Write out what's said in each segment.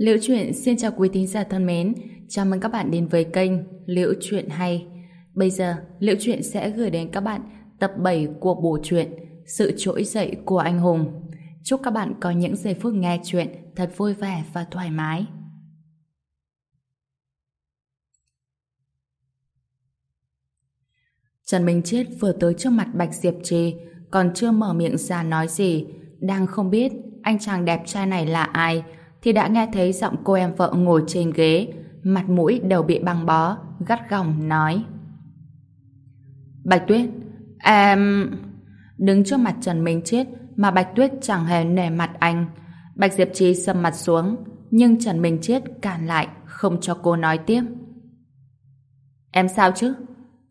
Liễu Chuyện xin chào quý thính giả thân mến, chào mừng các bạn đến với kênh Liễu Chuyện Hay. Bây giờ, Liễu Chuyện sẽ gửi đến các bạn tập 7 của bộ truyện Sự Trỗi Dậy của Anh Hùng. Chúc các bạn có những giây phút nghe chuyện thật vui vẻ và thoải mái. Trần Minh chết vừa tới trước mặt Bạch Diệp Trì, còn chưa mở miệng ra nói gì, đang không biết anh chàng đẹp trai này là ai, thì đã nghe thấy giọng cô em vợ ngồi trên ghế, mặt mũi đều bị băng bó, gắt gỏng nói. Bạch Tuyết, em... Đứng trước mặt Trần Minh Chiết mà Bạch Tuyết chẳng hề nể mặt anh. Bạch Diệp Trí sầm mặt xuống, nhưng Trần Minh Chiết cản lại, không cho cô nói tiếp. Em sao chứ?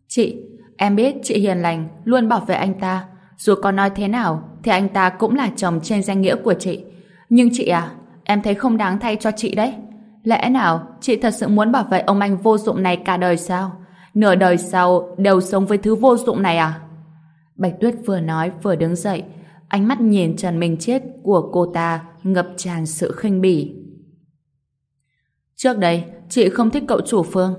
Chị, em biết chị hiền lành, luôn bảo vệ anh ta. Dù có nói thế nào, thì anh ta cũng là chồng trên danh nghĩa của chị. Nhưng chị à, em thấy không đáng thay cho chị đấy. Lẽ nào chị thật sự muốn bảo vệ ông anh vô dụng này cả đời sao? Nửa đời sau đều sống với thứ vô dụng này à? Bạch Tuyết vừa nói vừa đứng dậy, ánh mắt nhìn Trần Minh Chết của cô ta ngập tràn sự khinh bỉ. Trước đây, chị không thích cậu chủ Phương.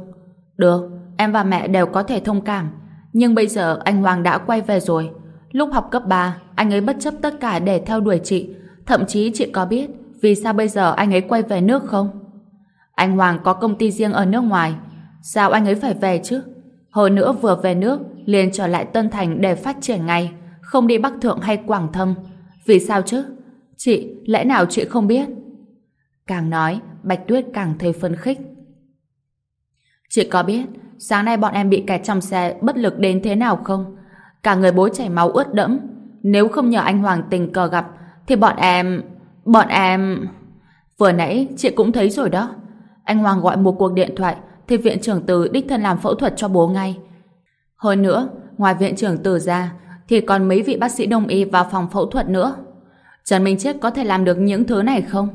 Được, em và mẹ đều có thể thông cảm. Nhưng bây giờ anh Hoàng đã quay về rồi. Lúc học cấp 3, anh ấy bất chấp tất cả để theo đuổi chị. Thậm chí chị có biết vì sao bây giờ anh ấy quay về nước không? Anh Hoàng có công ty riêng ở nước ngoài. Sao anh ấy phải về chứ? Hồi nữa vừa về nước, liền trở lại Tân Thành để phát triển ngay, không đi Bắc Thượng hay Quảng Thâm. Vì sao chứ? Chị, lẽ nào chị không biết? Càng nói, Bạch Tuyết càng thấy phấn khích. Chị có biết, sáng nay bọn em bị kẹt trong xe bất lực đến thế nào không? Cả người bố chảy máu ướt đẫm. Nếu không nhờ anh Hoàng tình cờ gặp, thì bọn em... Bọn em... Vừa nãy chị cũng thấy rồi đó. Anh Hoàng gọi một cuộc điện thoại thì viện trưởng từ đích thân làm phẫu thuật cho bố ngay. Hơn nữa, ngoài viện trưởng từ ra thì còn mấy vị bác sĩ đông y vào phòng phẫu thuật nữa. Trần Minh Chết có thể làm được những thứ này không?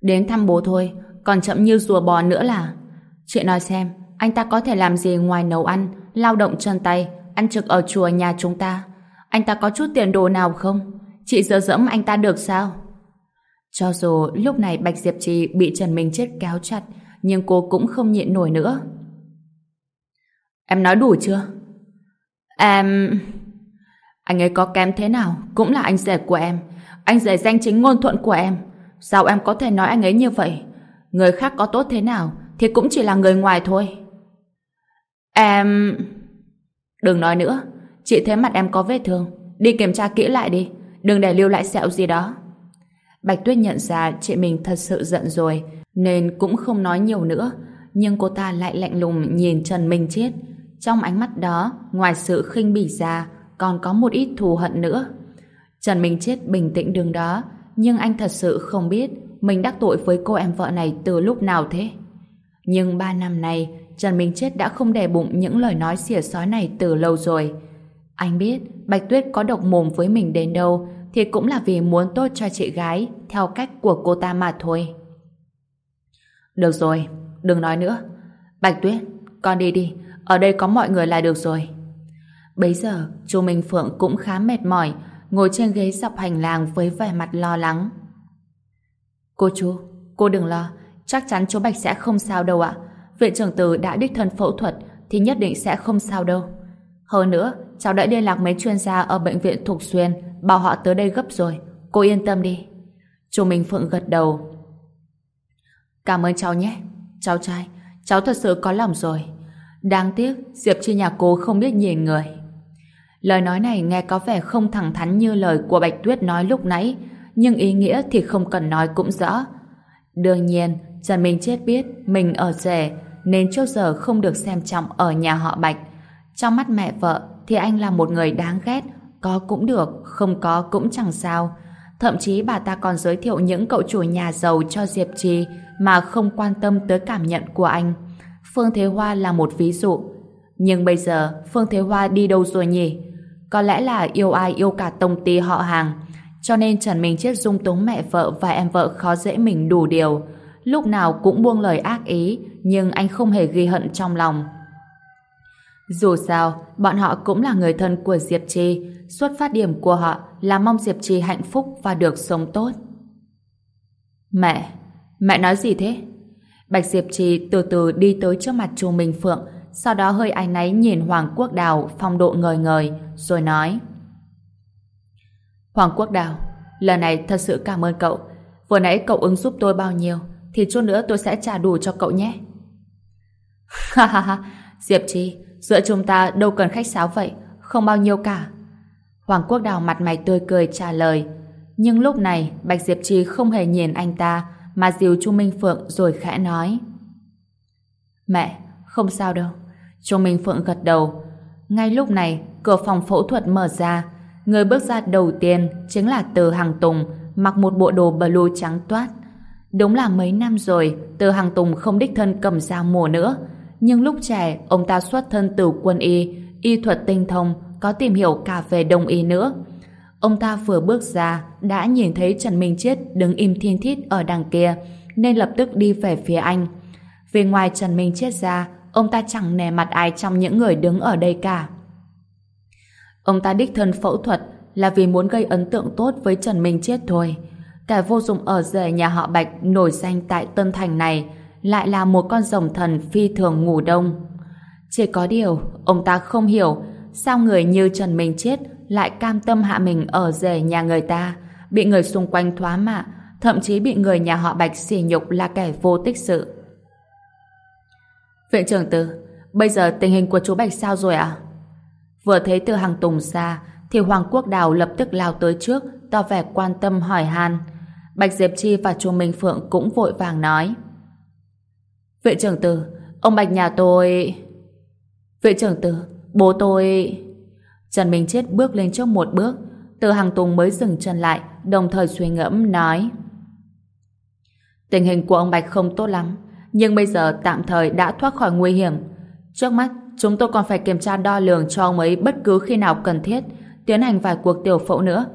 Đến thăm bố thôi, còn chậm như rùa bò nữa là... Chị nói xem, anh ta có thể làm gì ngoài nấu ăn, lao động chân tay, ăn trực ở chùa nhà chúng ta? Anh ta có chút tiền đồ nào không? Chị dỡ dẫm anh ta được sao? Cho dù lúc này Bạch Diệp Trì bị Trần Minh Chết kéo chặt, nhưng cô cũng không nhịn nổi nữa. Em nói đủ chưa? Em... Anh ấy có kém thế nào, cũng là anh rể của em. Anh rể danh chính ngôn thuận của em. Sao em có thể nói anh ấy như vậy? Người khác có tốt thế nào, thì cũng chỉ là người ngoài thôi. Em... Đừng nói nữa, chị thấy mặt em có vết thương. Đi kiểm tra kỹ lại đi, đừng để lưu lại sẹo gì đó. Bạch Tuyết nhận ra chị mình thật sự giận rồi, nên cũng không nói nhiều nữa. Nhưng cô ta lại lạnh lùng nhìn Trần Minh Chết. Trong ánh mắt đó, ngoài sự khinh bỉ ra, còn có một ít thù hận nữa. Trần Minh Chết bình tĩnh đường đó, nhưng anh thật sự không biết mình đắc tội với cô em vợ này từ lúc nào thế. Nhưng ba năm nay, Trần Minh Chết đã không đè bụng những lời nói xỉa sói này từ lâu rồi. Anh biết Bạch Tuyết có độc mồm với mình đến đâu thì cũng là vì muốn tốt cho chị gái theo cách của cô ta mà thôi. Được rồi, đừng nói nữa. Bạch Tuyết, con đi đi, ở đây có mọi người là được rồi. Bấy giờ, chú Minh Phượng cũng khá mệt mỏi, ngồi trên ghế dọc hành lang với vẻ mặt lo lắng. Cô chú, cô đừng lo, chắc chắn chú Bạch sẽ không sao đâu ạ. Viện trưởng từ đã đích thân phẫu thuật thì nhất định sẽ không sao đâu. Hơn nữa, cháu đã liên lạc mấy chuyên gia ở bệnh viện Thục Xuyên bảo họ tới đây gấp rồi. Cô yên tâm đi. Chú Minh Phượng gật đầu. Cảm ơn cháu nhé. Cháu trai, cháu thật sự có lòng rồi. Đáng tiếc, Diệp Chi nhà cô không biết nhìn người. Lời nói này nghe có vẻ không thẳng thắn như lời của Bạch Tuyết nói lúc nãy, nhưng ý nghĩa thì không cần nói cũng rõ. Đương nhiên, Trần Minh Chết biết mình ở rể, nên trước giờ không được xem trọng ở nhà họ Bạch. Trong mắt mẹ vợ thì anh là một người đáng ghét, có cũng được, không có cũng chẳng sao. Thậm chí bà ta còn giới thiệu những cậu chủ nhà giàu cho Diệp Trì mà không quan tâm tới cảm nhận của anh. Phương Thế Hoa là một ví dụ. Nhưng bây giờ Phương Thế Hoa đi đâu rồi nhỉ? Có lẽ là yêu ai yêu cả tông ty họ hàng. Cho nên Trần Minh Chết dung túng mẹ vợ và em vợ khó dễ mình đủ điều. Lúc nào cũng buông lời ác ý, nhưng anh không hề ghi hận trong lòng. Dù sao, bọn họ cũng là người thân của Diệp Trì, xuất phát điểm của họ là mong Diệp Trì hạnh phúc và được sống tốt. Mẹ, Mẹ nói gì thế? Bạch Diệp Trì từ từ đi tới trước mặt Chu Minh Phượng, sau đó hơi áy náy nhìn Hoàng Quốc Đào phong độ ngời ngời, rồi nói Hoàng Quốc Đào, lần này thật sự cảm ơn cậu. Vừa nãy cậu ứng giúp tôi bao nhiêu, thì chút nữa tôi sẽ trả đủ cho cậu nhé. Ha ha ha, Diệp Trì, giữa chúng ta đâu cần khách sáo vậy, không bao nhiêu cả. Hoàng Quốc Đào mặt mày tươi cười trả lời. Nhưng lúc này, Bạch Diệp Trì không hề nhìn anh ta, mà dìu Chu Minh Phượng rồi khẽ nói. Mẹ, không sao đâu. Chu Minh Phượng gật đầu. Ngay lúc này, cửa phòng phẫu thuật mở ra. Người bước ra đầu tiên chính là Từ Hằng Tùng, mặc một bộ đồ blue trắng toát. Đúng là mấy năm rồi, Từ Hằng Tùng không đích thân cầm dao mùa nữa. Nhưng lúc trẻ, ông ta xuất thân từ quân y, y thuật tinh thông, có tìm hiểu cả về đông y nữa. Ông ta vừa bước ra, đã nhìn thấy Trần Minh Chết đứng im thiên thít ở đằng kia, nên lập tức đi về phía anh. Vì ngoài Trần Minh Chết ra, ông ta chẳng nề mặt ai trong những người đứng ở đây cả. Ông ta đích thân phẫu thuật là vì muốn gây ấn tượng tốt với Trần Minh Chết thôi. Kẻ vô dụng ở rể nhà họ Bạch nổi danh tại Tân Thành này lại là một con rồng thần phi thường ngủ đông. Chỉ có điều, ông ta không hiểu sao người như Trần Minh Chết lại cam tâm hạ mình ở rể nhà người ta, bị người xung quanh thoá mạ, thậm chí bị người nhà họ Bạch xỉ nhục là kẻ vô tích sự. Viện trưởng Tư, bây giờ tình hình của chú Bạch sao rồi ạ? Vừa thấy từ hàng tùng xa, thì Hoàng Quốc Đào lập tức lao tới trước, tỏ vẻ quan tâm hỏi han. Bạch Diệp Chi và chú Minh Phượng cũng vội vàng nói. Viện trưởng Tư, ông Bạch nhà tôi... Viện trưởng Tư, bố tôi... Trần Minh Chết bước lên trước một bước, từ hàng tùng mới dừng chân lại, đồng thời suy ngẫm nói. Tình hình của ông Bạch không tốt lắm, nhưng bây giờ tạm thời đã thoát khỏi nguy hiểm. Trước mắt, chúng tôi còn phải kiểm tra đo lường cho ông ấy bất cứ khi nào cần thiết, tiến hành vài cuộc tiểu phẫu nữa.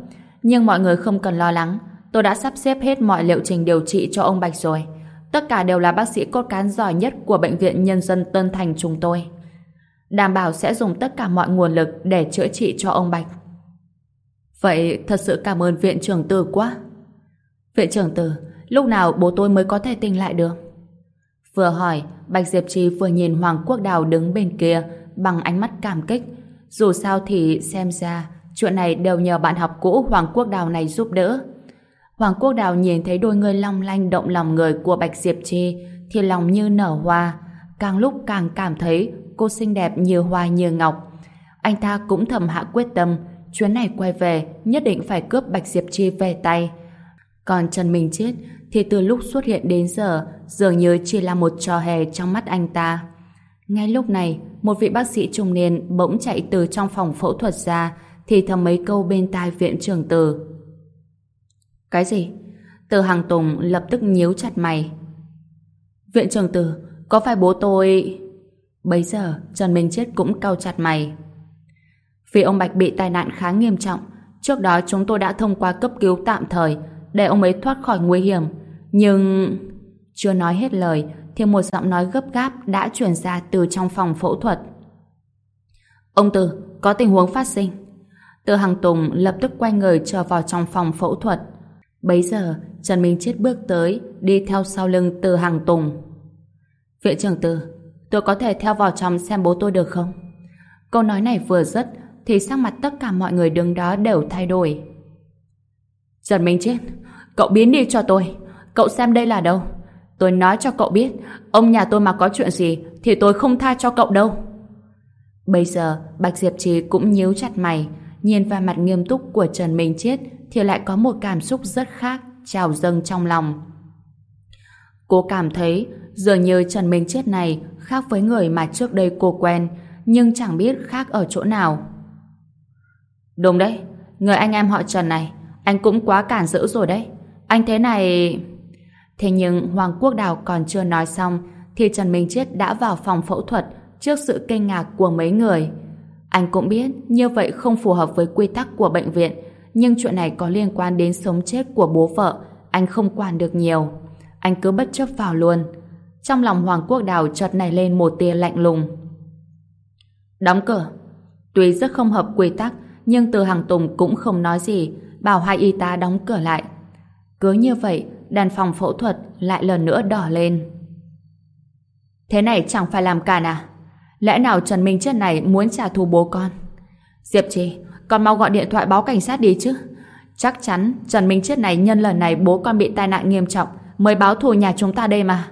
Nhưng mọi người không cần lo lắng, tôi đã sắp xếp hết mọi liệu trình điều trị cho ông Bạch rồi. Tất cả đều là bác sĩ cốt cán giỏi nhất của Bệnh viện Nhân dân Tân Thành chúng tôi. Đảm bảo sẽ dùng tất cả mọi nguồn lực để chữa trị cho ông Bạch. Vậy thật sự cảm ơn viện trưởng tử quá. Viện trưởng tử, lúc nào bố tôi mới có thể tỉnh lại được? Vừa hỏi, Bạch Diệp Trì vừa nhìn Hoàng Quốc Đào đứng bên kia bằng ánh mắt cảm kích. Dù sao thì xem ra chuyện này đều nhờ bạn học cũ Hoàng Quốc Đào này giúp đỡ. Hoàng Quốc Đào nhìn thấy đôi người long lanh động lòng người của Bạch Diệp Trì thì lòng như nở hoa, càng lúc càng cảm thấy cô xinh đẹp như hoa như ngọc. Anh ta cũng thầm hạ quyết tâm chuyến này quay về nhất định phải cướp Bạch Diệp Chi về tay. Còn Trần Minh Chết thì từ lúc xuất hiện đến giờ dường như chỉ là một trò hề trong mắt anh ta. Ngay lúc này, một vị bác sĩ trung niên bỗng chạy từ trong phòng phẫu thuật ra thì thầm mấy câu bên tai viện trưởng từ. Cái gì? Từ hàng Tùng lập tức nhíu chặt mày. Viện trưởng từ, có phải bố tôi... Bây giờ, Trần Minh Chết cũng cau chặt mày. Vì ông Bạch bị tai nạn khá nghiêm trọng, trước đó chúng tôi đã thông qua cấp cứu tạm thời để ông ấy thoát khỏi nguy hiểm. Nhưng... Chưa nói hết lời, thì một giọng nói gấp gáp đã truyền ra từ trong phòng phẫu thuật. Ông từ có tình huống phát sinh. Từ Hằng Tùng lập tức quay người trở vào trong phòng phẫu thuật. Bấy giờ, Trần Minh Chết bước tới, đi theo sau lưng Từ hàng Tùng. Viện trưởng Từ, tôi có thể theo vào trong xem bố tôi được không? Câu nói này vừa dứt thì sắc mặt tất cả mọi người đứng đó đều thay đổi. Trần Minh Chết, cậu biến đi cho tôi. Cậu xem đây là đâu. Tôi nói cho cậu biết, ông nhà tôi mà có chuyện gì thì tôi không tha cho cậu đâu. Bây giờ, Bạch Diệp Trì cũng nhíu chặt mày, nhìn vào mặt nghiêm túc của Trần Minh Chết thì lại có một cảm xúc rất khác trào dâng trong lòng. Cô cảm thấy dường như Trần Minh Chết này khác với người mà trước đây cô quen, nhưng chẳng biết khác ở chỗ nào. Đúng đấy, người anh em họ Trần này, anh cũng quá cản rỡ rồi đấy. Anh thế này... Thế nhưng Hoàng Quốc Đào còn chưa nói xong thì Trần Minh Chết đã vào phòng phẫu thuật trước sự kinh ngạc của mấy người. Anh cũng biết như vậy không phù hợp với quy tắc của bệnh viện nhưng chuyện này có liên quan đến sống chết của bố vợ anh không quản được nhiều. Anh cứ bất chấp vào luôn. Trong lòng Hoàng Quốc Đào chợt nảy lên một tia lạnh lùng. Đóng cửa. Tuy rất không hợp quy tắc nhưng từ hàng Tùng cũng không nói gì bảo hai y tá đóng cửa lại. Cứ như vậy đàn phòng phẫu thuật lại lần nữa đỏ lên. Thế này chẳng phải làm cản à? Lẽ nào Trần Minh Chết này muốn trả thù bố con? Diệp Trì, con mau gọi điện thoại báo cảnh sát đi chứ. Chắc chắn Trần Minh Chết này nhân lần này bố con bị tai nạn nghiêm trọng mới báo thù nhà chúng ta đây mà.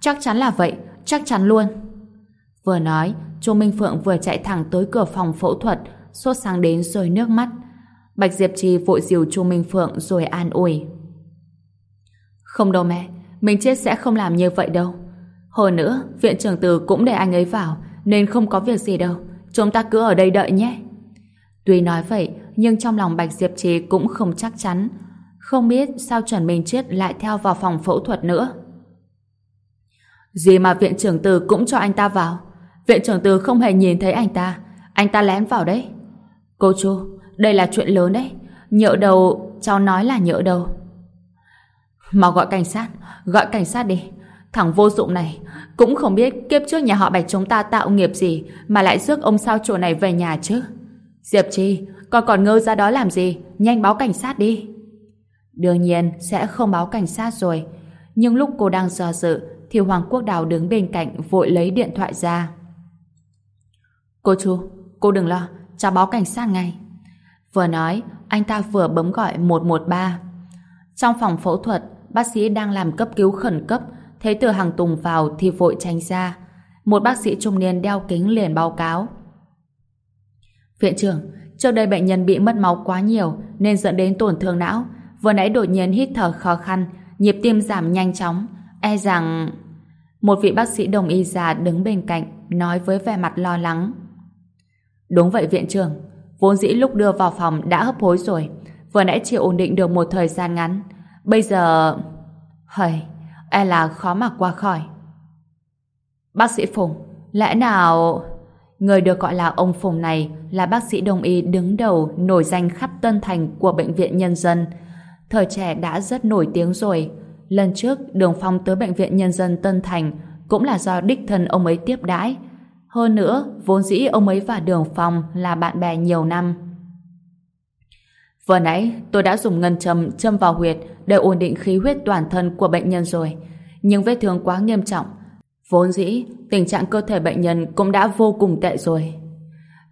Chắc chắn là vậy, chắc chắn luôn. Vừa nói, Chu Minh Phượng vừa chạy thẳng tới cửa phòng phẫu thuật, sốt sáng đến rơi nước mắt. Bạch Diệp Trì vội dìu Chu Minh Phượng rồi an ủi. Không đâu mẹ, mình chết sẽ không làm như vậy đâu. Hồi nữa, viện trưởng từ cũng để anh ấy vào, nên không có việc gì đâu. Chúng ta cứ ở đây đợi nhé. Tuy nói vậy, nhưng trong lòng Bạch Diệp Trì cũng không chắc chắn. Không biết sao Trần Minh Chết lại theo vào phòng phẫu thuật nữa. Gì mà viện trưởng từ cũng cho anh ta vào. Viện trưởng từ không hề nhìn thấy anh ta. Anh ta lén vào đấy. Cô chú, đây là chuyện lớn đấy. Nhỡ đầu, cháu nói là nhỡ đầu. Mau gọi cảnh sát, gọi cảnh sát đi. Thằng vô dụng này, cũng không biết kiếp trước nhà họ Bạch chúng ta tạo nghiệp gì mà lại rước ông sao chùa này về nhà chứ. Diệp Chi, con còn ngơ ra đó làm gì? Nhanh báo cảnh sát đi. Đương nhiên sẽ không báo cảnh sát rồi. Nhưng lúc cô đang do dự thì Hoàng Quốc Đào đứng bên cạnh vội lấy điện thoại ra. Cô chú, cô đừng lo, cháu báo cảnh sát ngay. Vừa nói, anh ta vừa bấm gọi 113. Trong phòng phẫu thuật, bác sĩ đang làm cấp cứu khẩn cấp, thấy từ hàng tùng vào thì vội tránh ra. Một bác sĩ trung niên đeo kính liền báo cáo. Viện trưởng, trước đây bệnh nhân bị mất máu quá nhiều nên dẫn đến tổn thương não. Vừa nãy đột nhiên hít thở khó khăn, nhịp tim giảm nhanh chóng. E rằng... Một vị bác sĩ đồng y già đứng bên cạnh, nói với vẻ mặt lo lắng. Đúng vậy viện trưởng, vốn dĩ lúc đưa vào phòng đã hấp hối rồi. Vừa nãy chỉ ổn định được một thời gian ngắn. Bây giờ... Hời, e là khó mà qua khỏi. Bác sĩ Phùng, lẽ nào... Người được gọi là ông Phùng này là bác sĩ đồng y đứng đầu nổi danh khắp Tân Thành của Bệnh viện Nhân dân. Thời trẻ đã rất nổi tiếng rồi. Lần trước Đường Phong tới Bệnh viện Nhân dân Tân Thành cũng là do đích thân ông ấy tiếp đãi. Hơn nữa, vốn dĩ ông ấy và Đường Phong là bạn bè nhiều năm. Vừa nãy, tôi đã dùng ngân châm châm vào huyệt để ổn định khí huyết toàn thân của bệnh nhân rồi. Nhưng vết thương quá nghiêm trọng. Vốn dĩ, tình trạng cơ thể bệnh nhân cũng đã vô cùng tệ rồi.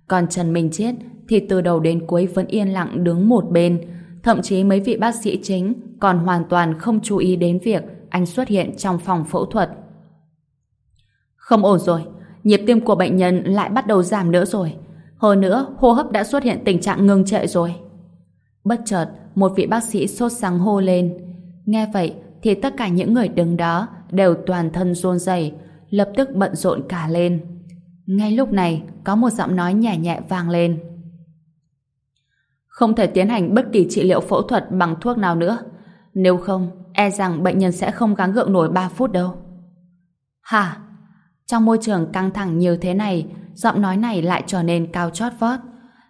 Còn Trần Minh Chết thì từ đầu đến cuối vẫn yên lặng đứng một bên. Thậm chí mấy vị bác sĩ chính còn hoàn toàn không chú ý đến việc anh xuất hiện trong phòng phẫu thuật. Không ổn rồi, nhịp tim của bệnh nhân lại bắt đầu giảm nữa rồi. Hơn nữa, hô hấp đã xuất hiện tình trạng ngưng trệ rồi. Bất chợt, một vị bác sĩ sốt sáng hô lên. Nghe vậy thì tất cả những người đứng đó đều toàn thân run rẩy, lập tức bận rộn cả lên. Ngay lúc này, có một giọng nói nhẹ nhẹ vang lên. Không thể tiến hành bất kỳ trị liệu phẫu thuật bằng thuốc nào nữa. Nếu không, e rằng bệnh nhân sẽ không gắng gượng nổi 3 phút đâu. Hả? Trong môi trường căng thẳng như thế này, giọng nói này lại trở nên cao chót vót.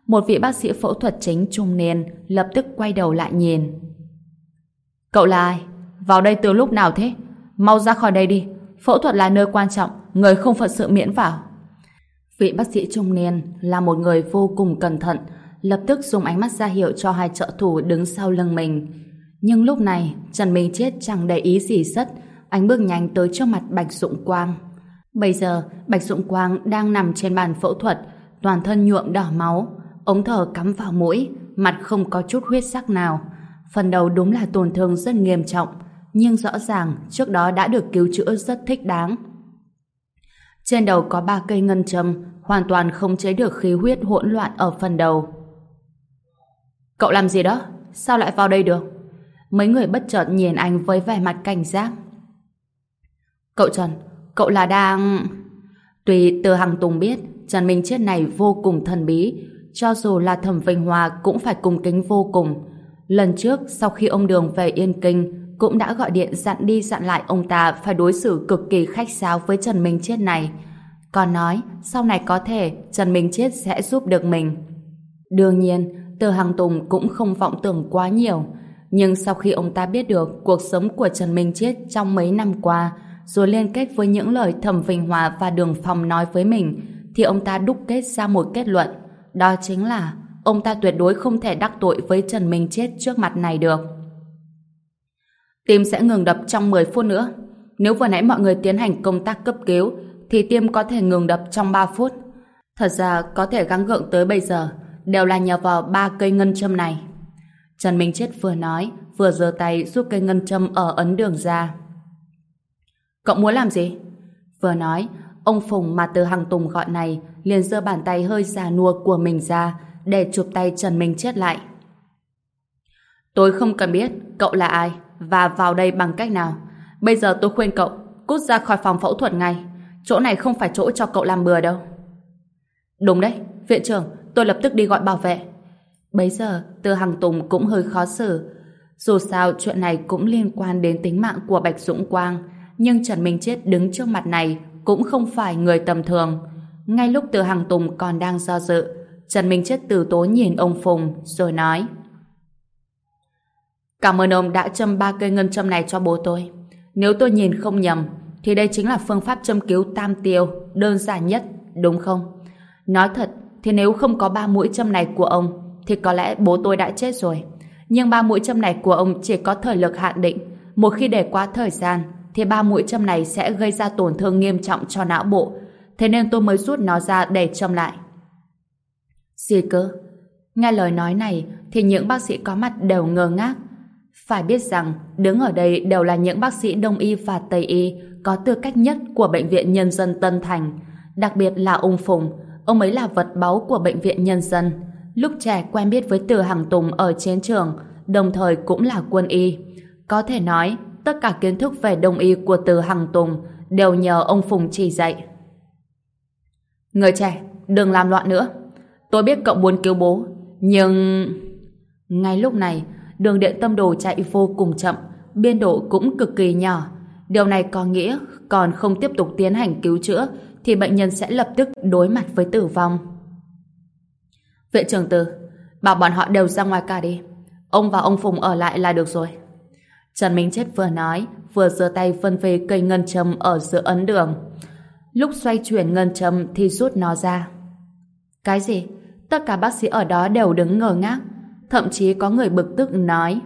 Một vị bác sĩ phẫu thuật chính trung niên lập tức quay đầu lại nhìn. Cậu là ai? Vào đây từ lúc nào thế? Mau ra khỏi đây đi. Phẫu thuật là nơi quan trọng, người không phận sự miễn vào. Vị bác sĩ trung niên là một người vô cùng cẩn thận, lập tức dùng ánh mắt ra hiệu cho hai trợ thủ đứng sau lưng mình. Nhưng lúc này, Trần Minh Chết chẳng để ý gì rất, anh bước nhanh tới trước mặt Bạch Dụng Quang. Bây giờ, Bạch Dụng Quang đang nằm trên bàn phẫu thuật, toàn thân nhuộm đỏ máu, ống thở cắm vào mũi, mặt không có chút huyết sắc nào. Phần đầu đúng là tổn thương rất nghiêm trọng, nhưng rõ ràng trước đó đã được cứu chữa rất thích đáng. Trên đầu có ba cây ngân châm, hoàn toàn không chế được khí huyết hỗn loạn ở phần đầu. Cậu làm gì đó? Sao lại vào đây được? Mấy người bất chợt nhìn anh với vẻ mặt cảnh giác. Cậu Trần, cậu là đang... tùy từ Hằng Tùng biết Trần Minh Chết này vô cùng thần bí, cho dù là Thẩm Vinh Hòa cũng phải cung kính vô cùng. Lần trước, sau khi ông Đường về Yên Kinh, cũng đã gọi điện dặn đi dặn lại ông ta phải đối xử cực kỳ khách sáo với Trần Minh Chết này. Còn nói, sau này có thể Trần Minh Chết sẽ giúp được mình. Đương nhiên, Từ Hằng Tùng cũng không vọng tưởng quá nhiều. Nhưng sau khi ông ta biết được cuộc sống của Trần Minh Chết trong mấy năm qua, rồi liên kết với những lời Thẩm Vinh Hòa và Đường Phong nói với mình, thì ông ta đúc kết ra một kết luận. Đó chính là ông ta tuyệt đối không thể đắc tội với Trần Minh Chết trước mặt này được. Tim sẽ ngừng đập trong 10 phút nữa. Nếu vừa nãy mọi người tiến hành công tác cấp cứu, thì tim có thể ngừng đập trong 3 phút. Thật ra có thể gắng gượng tới bây giờ đều là nhờ vào ba cây ngân châm này. Trần Minh Chết vừa nói, vừa giơ tay giúp cây ngân châm ở ấn đường ra. Cậu muốn làm gì? Vừa nói, ông Phùng mà từ hàng tùng gọi này liền giơ bàn tay hơi già nua của mình ra để chụp tay Trần Minh Chết lại. Tôi không cần biết cậu là ai và vào đây bằng cách nào. Bây giờ tôi khuyên cậu cút ra khỏi phòng phẫu thuật ngay. Chỗ này không phải chỗ cho cậu làm bừa đâu. Đúng đấy, viện trưởng, tôi lập tức đi gọi bảo vệ. Bấy giờ, Từ Hằng Tùng cũng hơi khó xử. Dù sao, chuyện này cũng liên quan đến tính mạng của Bạch Dũng Quang. Nhưng Trần Minh Chết đứng trước mặt này cũng không phải người tầm thường. Ngay lúc Từ Hằng Tùng còn đang do dự, Trần Minh Chết từ tố nhìn ông Phùng rồi nói Cảm ơn ông đã châm ba cây ngân châm này cho bố tôi. Nếu tôi nhìn không nhầm, thì đây chính là phương pháp châm cứu tam tiêu, đơn giản nhất, đúng không? Nói thật, thì nếu không có ba mũi châm này của ông, thì có lẽ bố tôi đã chết rồi. Nhưng ba mũi châm này của ông chỉ có thời lực hạn định. Một khi để quá thời gian, thì ba mũi châm này sẽ gây ra tổn thương nghiêm trọng cho não bộ. Thế nên tôi mới rút nó ra để châm lại. Gì cơ? Nghe lời nói này, thì những bác sĩ có mặt đều ngơ ngác. Phải biết rằng, đứng ở đây đều là những bác sĩ Đông Y và Tây Y có tư cách nhất của Bệnh viện Nhân dân Tân Thành. Đặc biệt là ông Phùng, ông ấy là vật báu của Bệnh viện Nhân dân. Lúc trẻ quen biết với Từ Hằng Tùng ở chiến trường, đồng thời cũng là quân y. Có thể nói, tất cả kiến thức về Đông Y của Từ Hằng Tùng đều nhờ ông Phùng chỉ dạy. Người trẻ, đừng làm loạn nữa. Tôi biết cậu muốn cứu bố, nhưng... Ngay lúc này, đường điện tâm đồ chạy vô cùng chậm, biên độ cũng cực kỳ nhỏ. Điều này có nghĩa còn không tiếp tục tiến hành cứu chữa thì bệnh nhân sẽ lập tức đối mặt với tử vong. Viện trưởng tử, bảo bọn họ đều ra ngoài cả đi. Ông và ông Phùng ở lại là được rồi. Trần Minh Chết vừa nói, vừa giơ tay phân về cây ngân châm ở giữa ấn đường. Lúc xoay chuyển ngân châm thì rút nó ra. Cái gì? Tất cả bác sĩ ở đó đều đứng ngờ ngác. Thậm chí có người bực tức nói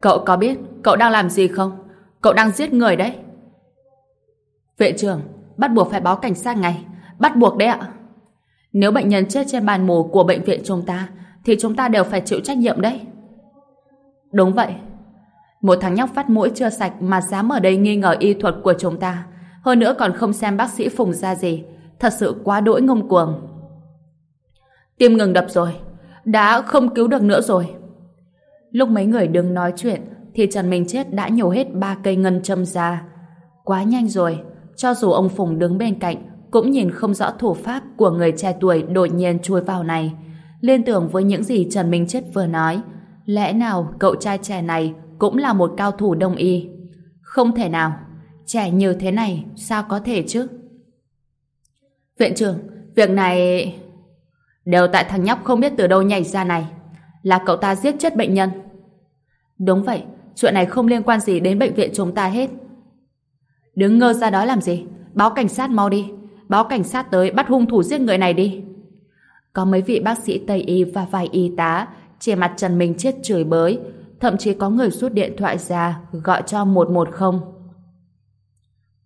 Cậu có biết cậu đang làm gì không? Cậu đang giết người đấy. Vệ trưởng, bắt buộc phải báo cảnh sát ngay. Bắt buộc đấy ạ. Nếu bệnh nhân chết trên bàn mổ của bệnh viện chúng ta, thì chúng ta đều phải chịu trách nhiệm đấy. Đúng vậy. Một thằng nhóc phát mũi chưa sạch mà dám ở đây nghi ngờ y thuật của chúng ta. Hơn nữa còn không xem bác sĩ Phùng ra gì. Thật sự quá đỗi ngông cuồng. Tim ngừng đập rồi. Đã không cứu được nữa rồi. Lúc mấy người đứng nói chuyện thì Trần Minh Chết đã nhổ hết ba cây ngân châm ra. Quá nhanh rồi. Cho dù ông Phùng đứng bên cạnh cũng nhìn không rõ thủ pháp của người trẻ tuổi đột nhiên chui vào này. Liên tưởng với những gì Trần Minh Chết vừa nói, lẽ nào cậu trai trẻ này cũng là một cao thủ đông y? Không thể nào. Trẻ như thế này sao có thể chứ? Viện trưởng, việc này... Đều tại thằng nhóc không biết từ đâu nhảy ra này. Là cậu ta giết chết bệnh nhân. Đúng vậy, chuyện này không liên quan gì đến bệnh viện chúng ta hết. Đứng ngơ ra đó làm gì? Báo cảnh sát mau đi. Báo cảnh sát tới bắt hung thủ giết người này đi. Có mấy vị bác sĩ Tây Y và vài y tá che mặt Trần Minh chết chửi bới. Thậm chí có người rút điện thoại ra gọi cho 110.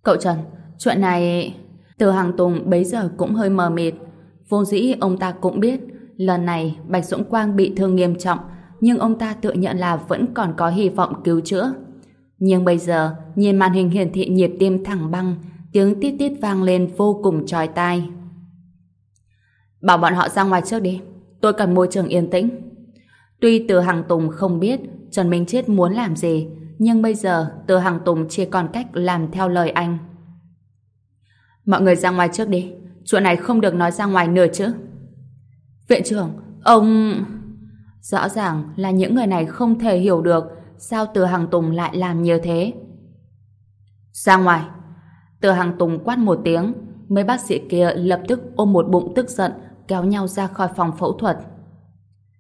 Cậu Trần, chuyện này... Từ hàng Tùng bấy giờ cũng hơi mờ mịt. Vô dĩ ông ta cũng biết lần này Bạch Dũng Quang bị thương nghiêm trọng nhưng ông ta tự nhận là vẫn còn có hy vọng cứu chữa. Nhưng bây giờ, nhìn màn hình hiển thị nhịp tim thẳng băng, tiếng tít tít vang lên vô cùng trói tai. Bảo bọn họ ra ngoài trước đi, tôi cần môi trường yên tĩnh. Tuy từ Hằng Tùng không biết Trần Minh Chết muốn làm gì, nhưng bây giờ từ Hằng Tùng chỉ còn cách làm theo lời anh. Mọi người ra ngoài trước đi, chuyện này không được nói ra ngoài nửa chứ. Viện trưởng, ông... Rõ ràng là những người này không thể hiểu được sao từ hàng Tùng lại làm như thế. Ra ngoài. Từ hàng Tùng quát một tiếng, mấy bác sĩ kia lập tức ôm một bụng tức giận kéo nhau ra khỏi phòng phẫu thuật.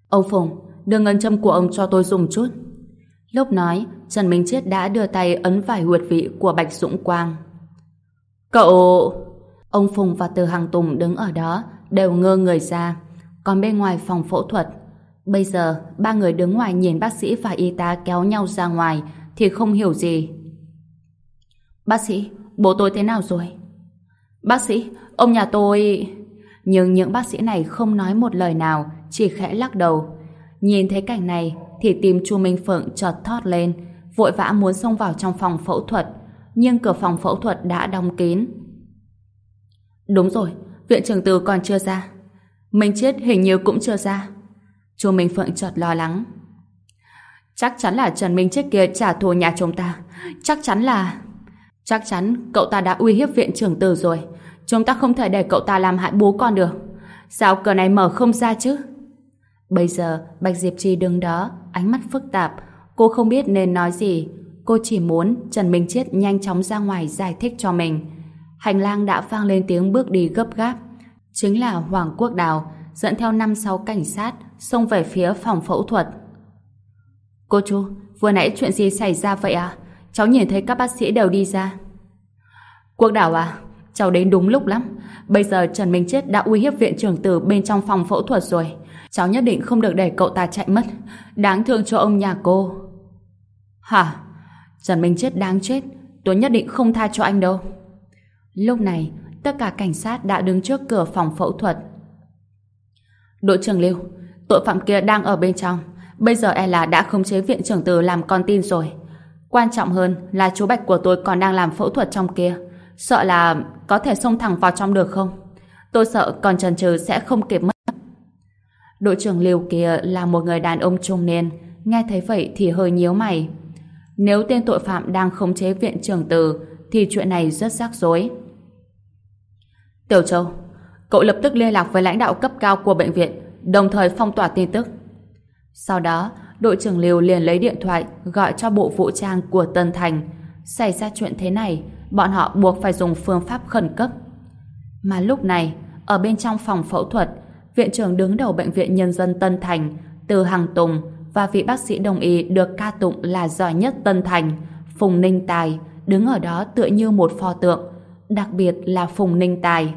Ông Phùng, đưa ngân châm của ông cho tôi dùng chút. Lúc nói, Trần Minh Chết đã đưa tay ấn vài huyệt vị của Bạch Dũng Quang. Cậu... Ông Phùng và Từ Hàng Tùng đứng ở đó đều ngơ người ra. Còn bên ngoài phòng phẫu thuật, Bây giờ, ba người đứng ngoài nhìn bác sĩ và y tá kéo nhau ra ngoài thì không hiểu gì. Bác sĩ, bố tôi thế nào rồi? Bác sĩ, ông nhà tôi... Nhưng những bác sĩ này không nói một lời nào, chỉ khẽ lắc đầu. Nhìn thấy cảnh này thì tim Chu Minh Phượng chợt thót lên, vội vã muốn xông vào trong phòng phẫu thuật, nhưng cửa phòng phẫu thuật đã đóng kín. Đúng rồi, viện trưởng từ còn chưa ra. Minh Chết hình như cũng chưa ra. Chu Minh Phượng chợt lo lắng. Chắc chắn là Trần Minh Chết kia trả thù nhà chúng ta. Chắc chắn là... Chắc chắn cậu ta đã uy hiếp viện trưởng từ rồi. Chúng ta không thể để cậu ta làm hại bố con được. Sao cửa này mở không ra chứ? Bây giờ, Bạch Diệp Trì đứng đó, ánh mắt phức tạp. Cô không biết nên nói gì. Cô chỉ muốn Trần Minh Chết nhanh chóng ra ngoài giải thích cho mình. Hành lang đã vang lên tiếng bước đi gấp gáp. Chính là Hoàng Quốc Đào, dẫn theo năm sáu cảnh sát, xông về phía phòng phẫu thuật. Cô chú, vừa nãy chuyện gì xảy ra vậy à? Cháu nhìn thấy các bác sĩ đều đi ra. Quốc Đào à, cháu đến đúng lúc lắm. Bây giờ Trần Minh Chết đã uy hiếp viện trưởng từ bên trong phòng phẫu thuật rồi. Cháu nhất định không được để cậu ta chạy mất. Đáng thương cho ông nhà cô. Hả? Trần Minh Chết đáng chết. Tôi nhất định không tha cho anh đâu. Lúc này, tất cả cảnh sát đã đứng trước cửa phòng phẫu thuật. Đội trưởng Lưu, tội phạm kia đang ở bên trong. Bây giờ e là đã khống chế viện trưởng từ làm con tin rồi. Quan trọng hơn là chú Bạch của tôi còn đang làm phẫu thuật trong kia. Sợ là có thể xông thẳng vào trong được không? Tôi sợ còn chần chừ sẽ không kịp mất. Đội trưởng Liêu kia là một người đàn ông trung niên. Nghe thấy vậy thì hơi nhíu mày. Nếu tên tội phạm đang khống chế viện trưởng từ thì chuyện này rất rắc rối. Tiểu Châu, cậu lập tức liên lạc với lãnh đạo cấp cao của bệnh viện, đồng thời phong tỏa tin tức. Sau đó, đội trưởng Liêu liền lấy điện thoại gọi cho bộ vũ trang của Tân Thành. Xảy ra chuyện thế này, bọn họ buộc phải dùng phương pháp khẩn cấp. Mà lúc này, ở bên trong phòng phẫu thuật, viện trưởng đứng đầu bệnh viện nhân dân Tân Thành, Từ Hằng Tùng và vị bác sĩ đồng ý được ca tụng là giỏi nhất Tân Thành, Phùng Ninh Tài, đứng ở đó tựa như một pho tượng, đặc biệt là Phùng Ninh Tài.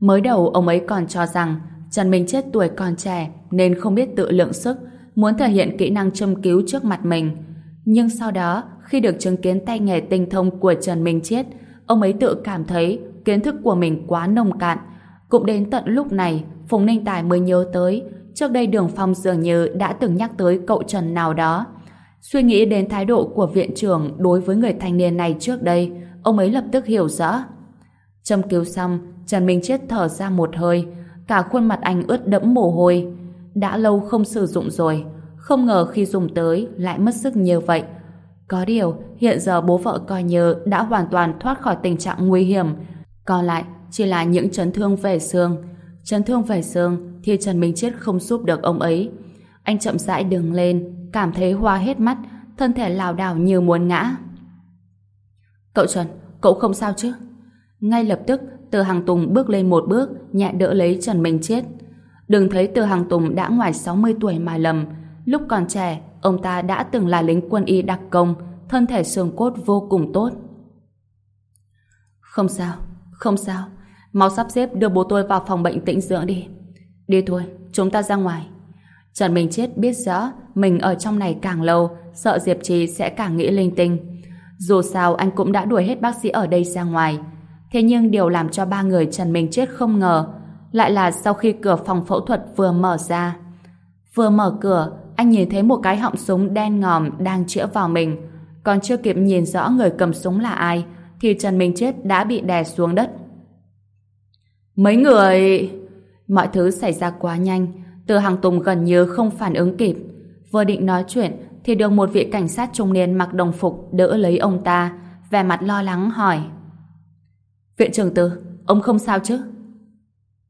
Mới đầu ông ấy còn cho rằng Trần Minh Chết tuổi còn trẻ nên không biết tự lượng sức, muốn thể hiện kỹ năng châm cứu trước mặt mình. Nhưng sau đó, khi được chứng kiến tay nghề tinh thông của Trần Minh Chết, ông ấy tự cảm thấy kiến thức của mình quá nông cạn. Cũng đến tận lúc này, Phùng Ninh Tài mới nhớ tới, trước đây Đường Phong dường như đã từng nhắc tới cậu Trần nào đó. Suy nghĩ đến thái độ của viện trưởng đối với người thanh niên này trước đây, ông ấy lập tức hiểu rõ. Châm cứu xong, Trần Minh Chết thở ra một hơi, cả khuôn mặt anh ướt đẫm mồ hôi. Đã lâu không sử dụng rồi, không ngờ khi dùng tới lại mất sức như vậy. Có điều, hiện giờ bố vợ coi như đã hoàn toàn thoát khỏi tình trạng nguy hiểm. Còn lại chỉ là những chấn thương về xương. Chấn thương về xương thì Trần Minh Chết không giúp được ông ấy. Anh chậm rãi đứng lên, cảm thấy hoa hết mắt, thân thể lảo đảo như muốn ngã. Cậu Trần, cậu không sao chứ? Ngay lập tức, Từ Hàng Tùng bước lên một bước, nhẹ đỡ lấy Trần Minh Chết. Đừng thấy Từ Hàng Tùng đã ngoài 60 tuổi mà lầm. Lúc còn trẻ, ông ta đã từng là lính quân y đặc công, thân thể xương cốt vô cùng tốt. Không sao, không sao. Mau sắp xếp đưa bố tôi vào phòng bệnh tĩnh dưỡng đi. Đi thôi, chúng ta ra ngoài. Trần Minh Chết biết rõ mình ở trong này càng lâu, sợ Diệp Trì sẽ càng nghĩ linh tinh. Dù sao anh cũng đã đuổi hết bác sĩ ở đây ra ngoài. Thế nhưng điều làm cho ba người Trần Minh Chết không ngờ lại là sau khi cửa phòng phẫu thuật vừa mở ra. Vừa mở cửa, anh nhìn thấy một cái họng súng đen ngòm đang chĩa vào mình. Còn chưa kịp nhìn rõ người cầm súng là ai, thì Trần Minh Chết đã bị đè xuống đất. Mấy người... Mọi thứ xảy ra quá nhanh, từ hàng tùng gần như không phản ứng kịp. Vừa định nói chuyện, thì được một vị cảnh sát trung niên mặc đồng phục đỡ lấy ông ta, vẻ mặt lo lắng hỏi. Viện trưởng tử, ông không sao chứ?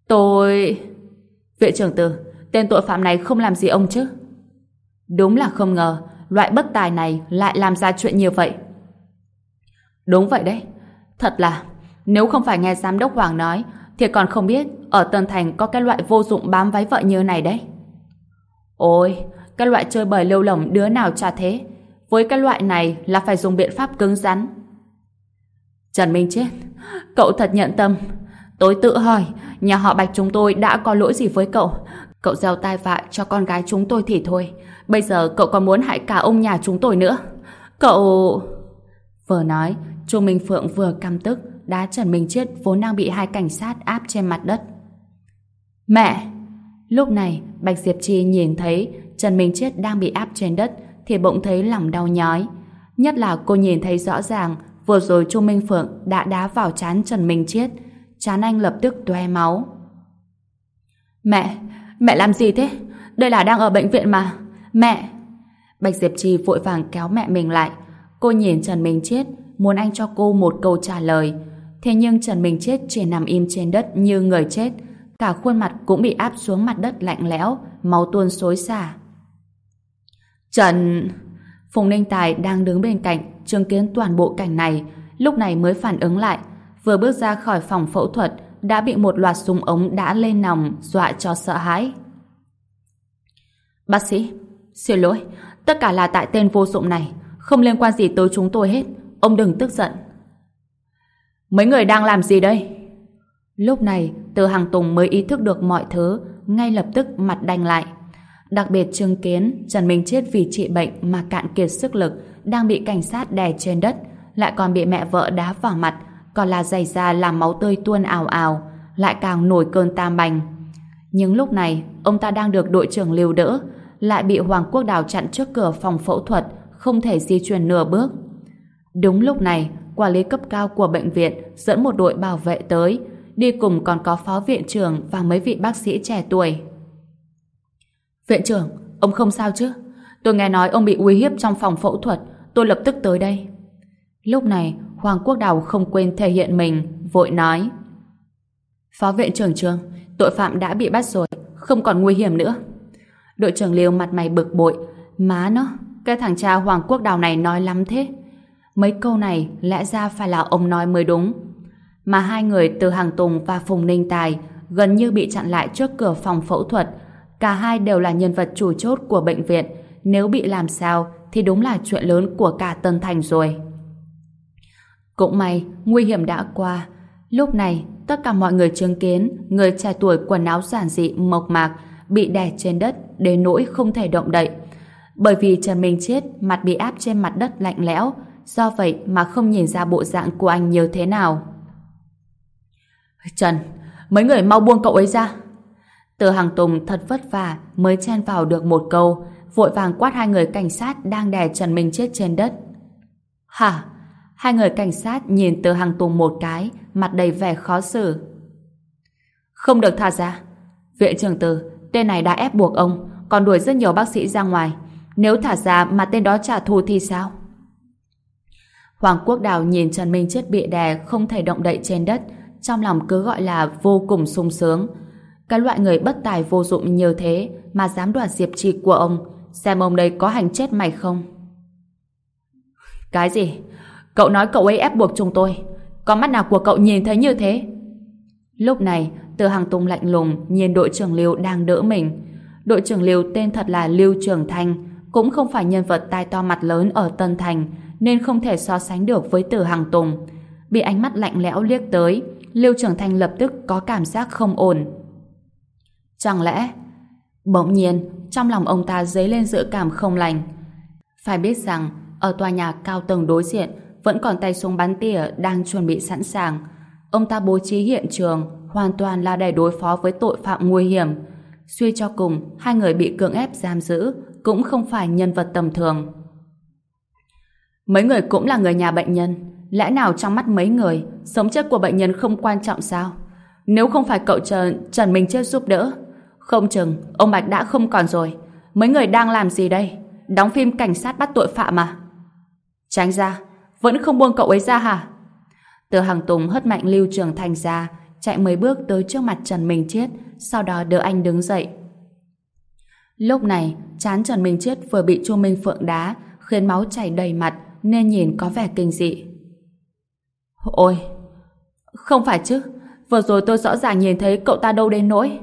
Tôi... Viện trưởng tử, tên tội phạm này không làm gì ông chứ? Đúng là không ngờ, loại bất tài này lại làm ra chuyện như vậy. Đúng vậy đấy. Thật là, nếu không phải nghe giám đốc Hoàng nói, thì còn không biết ở Tân Thành có cái loại vô dụng bám váy vợ như này đấy. Ôi, cái loại chơi bời lêu lỏng đứa nào chả thế. Với cái loại này là phải dùng biện pháp cứng rắn. Trần Minh Chết, cậu thật nhận tâm. Tôi tự hỏi, nhà họ Bạch chúng tôi đã có lỗi gì với cậu? Cậu gieo tai vạ cho con gái chúng tôi thì thôi. Bây giờ cậu còn muốn hại cả ông nhà chúng tôi nữa. Cậu... Vừa nói, Chu Minh Phượng vừa căm tức đá Trần Minh Chết vốn đang bị hai cảnh sát áp trên mặt đất. Mẹ! Lúc này, Bạch Diệp Chi nhìn thấy Trần Minh Chết đang bị áp trên đất thì bỗng thấy lòng đau nhói. Nhất là cô nhìn thấy rõ ràng vừa rồi Chu Minh Phượng đã đá vào chán Trần Minh Chết. Chán anh lập tức toe máu. Mẹ! Mẹ làm gì thế? Đây là đang ở bệnh viện mà. Mẹ! Bạch Diệp Chi vội vàng kéo mẹ mình lại. Cô nhìn Trần Minh Chết muốn anh cho cô một câu trả lời. Thế nhưng Trần Minh Chết chỉ nằm im trên đất như người chết. Cả khuôn mặt cũng bị áp xuống mặt đất lạnh lẽo, máu tuôn xối xả. Trần... Phùng Ninh Tài đang đứng bên cạnh, chứng kiến toàn bộ cảnh này, lúc này mới phản ứng lại. Vừa bước ra khỏi phòng phẫu thuật, đã bị một loạt súng ống đã lên nòng, dọa cho sợ hãi. Bác sĩ, xin lỗi, tất cả là tại tên vô dụng này, không liên quan gì tới chúng tôi hết, ông đừng tức giận. Mấy người đang làm gì đây? Lúc này, từ hàng Tùng mới ý thức được mọi thứ, ngay lập tức mặt đanh lại. Đặc biệt chứng kiến Trần Minh Chết vì trị bệnh mà cạn kiệt sức lực, đang bị cảnh sát đè trên đất, lại còn bị mẹ vợ đá vào mặt, còn là giày da làm máu tươi tuôn ào ào, lại càng nổi cơn tam bành. Nhưng lúc này, ông ta đang được đội trưởng lưu đỡ, lại bị Hoàng Quốc Đào chặn trước cửa phòng phẫu thuật, không thể di chuyển nửa bước. Đúng lúc này, quản lý cấp cao của bệnh viện dẫn một đội bảo vệ tới, đi cùng còn có phó viện trưởng và mấy vị bác sĩ trẻ tuổi. Viện trưởng, ông không sao chứ? Tôi nghe nói ông bị uy hiếp trong phòng phẫu thuật, tôi lập tức tới đây. Lúc này, Hoàng Quốc Đào không quên thể hiện mình, vội nói. Phó viện trưởng trường, tội phạm đã bị bắt rồi, không còn nguy hiểm nữa. Đội trưởng Liêu mặt mày bực bội, má nó, cái thằng cha Hoàng Quốc Đào này nói lắm thế. Mấy câu này lẽ ra phải là ông nói mới đúng. Mà hai người từ Hàng Tùng và Phùng Ninh Tài gần như bị chặn lại trước cửa phòng phẫu thuật. Cả hai đều là nhân vật chủ chốt của bệnh viện. Nếu bị làm sao thì đúng là chuyện lớn của cả Tân Thành rồi. Cũng may, nguy hiểm đã qua. Lúc này, tất cả mọi người chứng kiến người trẻ tuổi quần áo giản dị mộc mạc bị đè trên đất đến nỗi không thể động đậy. Bởi vì Trần Minh Chết mặt bị áp trên mặt đất lạnh lẽo, do vậy mà không nhìn ra bộ dạng của anh như thế nào. Trần, mấy người mau buông cậu ấy ra. Từ hàng Tùng thật vất vả mới chen vào được một câu, vội vàng quát hai người cảnh sát đang đè Trần Minh Chết trên đất. Hả? Hai người cảnh sát nhìn từ hàng Tùng một cái, mặt đầy vẻ khó xử. Không được thả ra. Viện trưởng từ, tên này đã ép buộc ông, còn đuổi rất nhiều bác sĩ ra ngoài. Nếu thả ra mà tên đó trả thù thì sao? Hoàng Quốc Đào nhìn Trần Minh Chết bị đè không thể động đậy trên đất, trong lòng cứ gọi là vô cùng sung sướng. Cái loại người bất tài vô dụng như thế mà dám đoạt diệp trì của ông, xem ông đây có hành chết mày không? Cái gì? Cậu nói cậu ấy ép buộc chúng tôi. Có mắt nào của cậu nhìn thấy như thế? Lúc này, từ hàng tung lạnh lùng nhìn đội trưởng Lưu đang đỡ mình. Đội trưởng Lưu tên thật là Lưu Trường Thanh, cũng không phải nhân vật tai to mặt lớn ở Tân Thành, nên không thể so sánh được với Từ Hàng Tùng. Bị ánh mắt lạnh lẽo liếc tới, Lưu Trường Thanh lập tức có cảm giác không ổn. Chẳng lẽ... Bỗng nhiên, trong lòng ông ta dấy lên dự cảm không lành. Phải biết rằng, ở tòa nhà cao tầng đối diện vẫn còn tay súng bắn tỉa đang chuẩn bị sẵn sàng. Ông ta bố trí hiện trường hoàn toàn là để đối phó với tội phạm nguy hiểm. Suy cho cùng, hai người bị cưỡng ép giam giữ cũng không phải nhân vật tầm thường. Mấy người cũng là người nhà bệnh nhân. Lẽ nào trong mắt mấy người, sống chết của bệnh nhân không quan trọng sao? Nếu không phải cậu Trần, Trần Minh Chết giúp đỡ, không chừng ông Bạch đã không còn rồi. Mấy người đang làm gì đây? Đóng phim cảnh sát bắt tội phạm à? Tránh ra, vẫn không buông cậu ấy ra hả? Từ hàng Tùng hất mạnh Lưu Trường Thành ra, chạy mấy bước tới trước mặt Trần Minh Chết, sau đó đỡ anh đứng dậy. Lúc này, chán Trần Minh Chết vừa bị Chu Minh Phượng đá, khiến máu chảy đầy mặt, nên nhìn có vẻ kinh dị. Ôi! Không phải chứ, vừa rồi tôi rõ ràng nhìn thấy cậu ta đâu đến nỗi.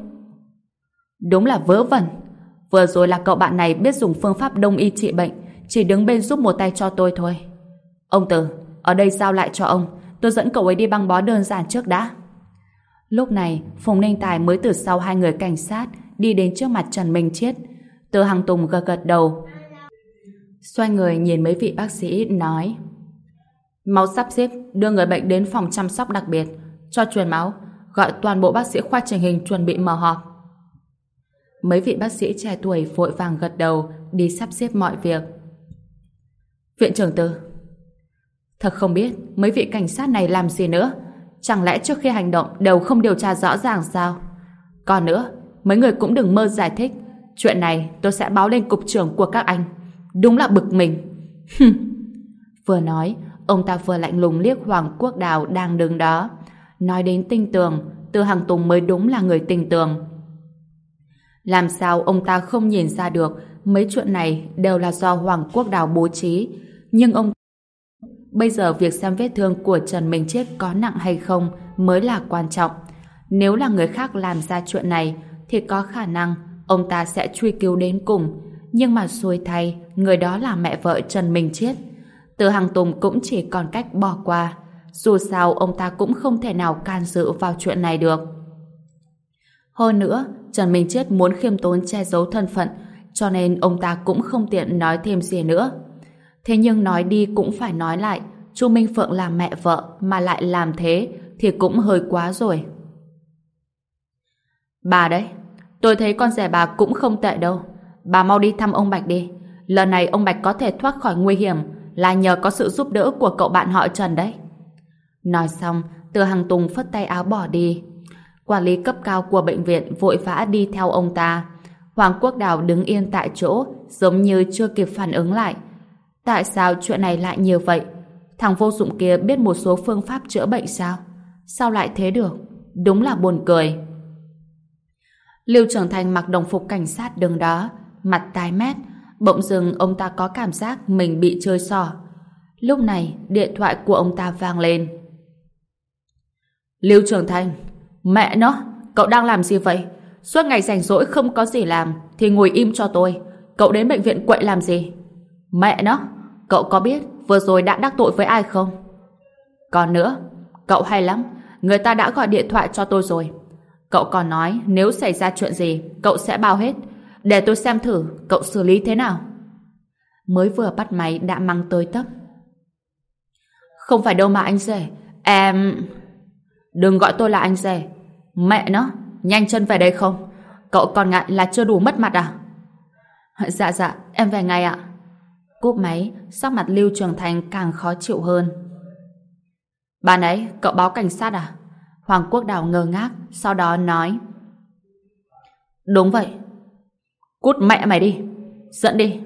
Đúng là vớ vẩn. Vừa rồi là cậu bạn này biết dùng phương pháp đông y trị bệnh, chỉ đứng bên giúp một tay cho tôi thôi. Ông Tử, ở đây giao lại cho ông, tôi dẫn cậu ấy đi băng bó đơn giản trước đã. Lúc này, Phùng Ninh Tài mới từ sau hai người cảnh sát đi đến trước mặt Trần Minh Chiết. Từ Hằng Tùng gật gật đầu. Xoay người nhìn mấy vị bác sĩ nói Máu sắp xếp đưa người bệnh đến phòng chăm sóc đặc biệt cho truyền máu gọi toàn bộ bác sĩ khoa trình hình chuẩn bị mở họp. Mấy vị bác sĩ trẻ tuổi vội vàng gật đầu, đi sắp xếp mọi việc. Viện trưởng tư, Thật không biết mấy vị cảnh sát này làm gì nữa. Chẳng lẽ trước khi hành động đều không điều tra rõ ràng sao? Còn nữa, Mấy người cũng đừng mơ giải thích. Chuyện này tôi sẽ báo lên cục trưởng của các anh. Đúng là bực mình. Vừa nói, Ông ta vừa lạnh lùng liếc Hoàng Quốc Đào đang đứng đó. Nói đến tinh tường Từ Hằng Tùng mới đúng là người tinh tường làm sao ông ta không nhìn ra được Mấy chuyện này đều là do Hoàng Quốc Đào bố trí Nhưng ông Bây giờ việc xem vết thương của Trần Minh Chết có nặng hay không mới là quan trọng. Nếu là người khác làm ra chuyện này thì có khả năng ông ta sẽ truy cứu đến cùng. Nhưng mà xui thay, người đó là mẹ vợ Trần Minh Chết. Từ Hằng Tùng cũng chỉ còn cách bỏ qua. Dù sao ông ta cũng không thể nào can dự vào chuyện này được. Hơn nữa, Trần Minh Chết muốn khiêm tốn che giấu thân phận cho nên ông ta cũng không tiện nói thêm gì nữa. Thế nhưng nói đi cũng phải nói lại, Chu Minh Phượng là mẹ vợ mà lại làm thế thì cũng hơi quá rồi. Bà đấy, tôi thấy con rẻ bà cũng không tệ đâu. Bà mau đi thăm ông Bạch đi. Lần này ông Bạch có thể thoát khỏi nguy hiểm là nhờ có sự giúp đỡ của cậu bạn họ Trần đấy. Nói xong, từ hàng tùng phất tay áo bỏ đi. Quản lý cấp cao của bệnh viện vội vã đi theo ông ta. Hoàng Quốc Đào đứng yên tại chỗ, giống như chưa kịp phản ứng lại. Tại sao chuyện này lại như vậy? Thằng vô dụng kia biết một số phương pháp chữa bệnh sao? Sao lại thế được? Đúng là buồn cười. Lưu trường Thành mặc đồng phục cảnh sát đường đó, mặt tái mét, bỗng dưng ông ta có cảm giác mình bị chơi xỏ. Lúc này, điện thoại của ông ta vang lên. Lưu trường Thành, mẹ nó, cậu đang làm gì vậy? Suốt ngày rảnh rỗi không có gì làm, thì ngồi im cho tôi. Cậu đến bệnh viện quậy làm gì? Mẹ nó, cậu có biết vừa rồi đã đắc tội với ai không? Còn nữa, cậu hay lắm, người ta đã gọi điện thoại cho tôi rồi. Cậu còn nói nếu xảy ra chuyện gì, cậu sẽ bao hết. Để tôi xem thử cậu xử lý thế nào. Mới vừa bắt máy đã mang tới tấp. Không phải đâu mà anh rể. Em... Đừng gọi tôi là anh rể. Mẹ nó, nhanh chân về đây không? Cậu còn ngại là chưa đủ mất mặt à? Dạ dạ, em về ngay ạ. Cúp máy, sắc mặt Lưu Trường Thành càng khó chịu hơn. bà ấy, cậu báo cảnh sát à? Hoàng Quốc Đào ngơ ngác, sau đó nói. Đúng vậy. Cút mẹ mày đi. Dẫn đi.